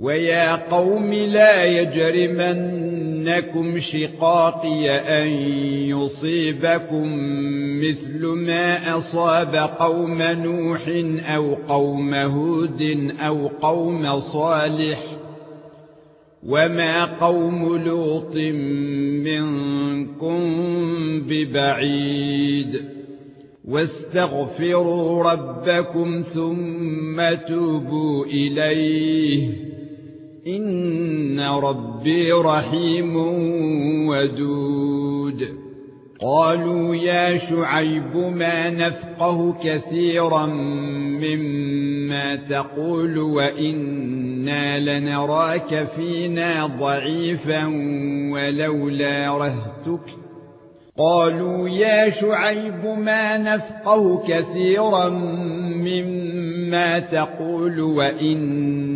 ويا قوم لا يجرمنكم شقاقي أن يصيبكم مثل ما أصاب قوم نوح أو قوم هود أو قوم صالح وما قوم لوط منكم ببعيد واستغفروا ربكم ثم توبوا إليه ان ربي رحيم ودود. قالوا يا شعيب ما نفقه كثيرا مما تقول وإنا لنراك فينا ضعيفا ولولا رهتك. قالوا يا شعيب ما نفقه كثيرا مما تقول وإنا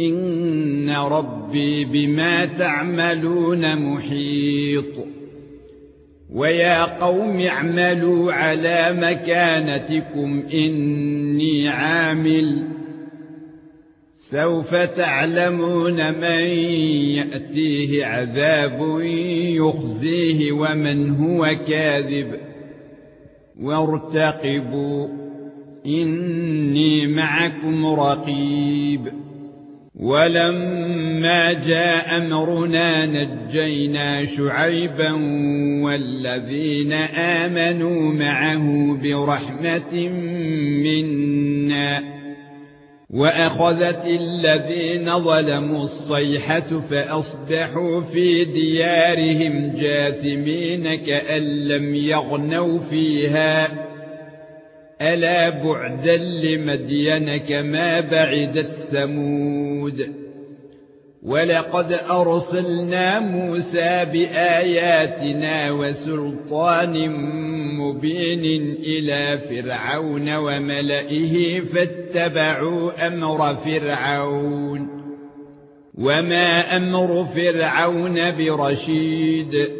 ان ربي بما تعملون محيط. ويا قوم اعملوا على مكانتكم اني عامل. سوف تعلمون من ياتيه عذاب يخزيه ومن هو كاذب. وارتقبوا. اني معكم رقيب. ولما جاء أمرنا نجينا شعيبا والذين آمنوا معه برحمة منا وأخذت الذين ظلموا الصيحة فأصبحوا في ديارهم جاثمين كأن لم يغنوا فيها ألا بعدا لمدين كما بعدت ثمود ولقد أرسلنا موسى بآياتنا وسلطان مبين إلى فرعون وملئه فاتبعوا أمر فرعون وما أمر فرعون برشيد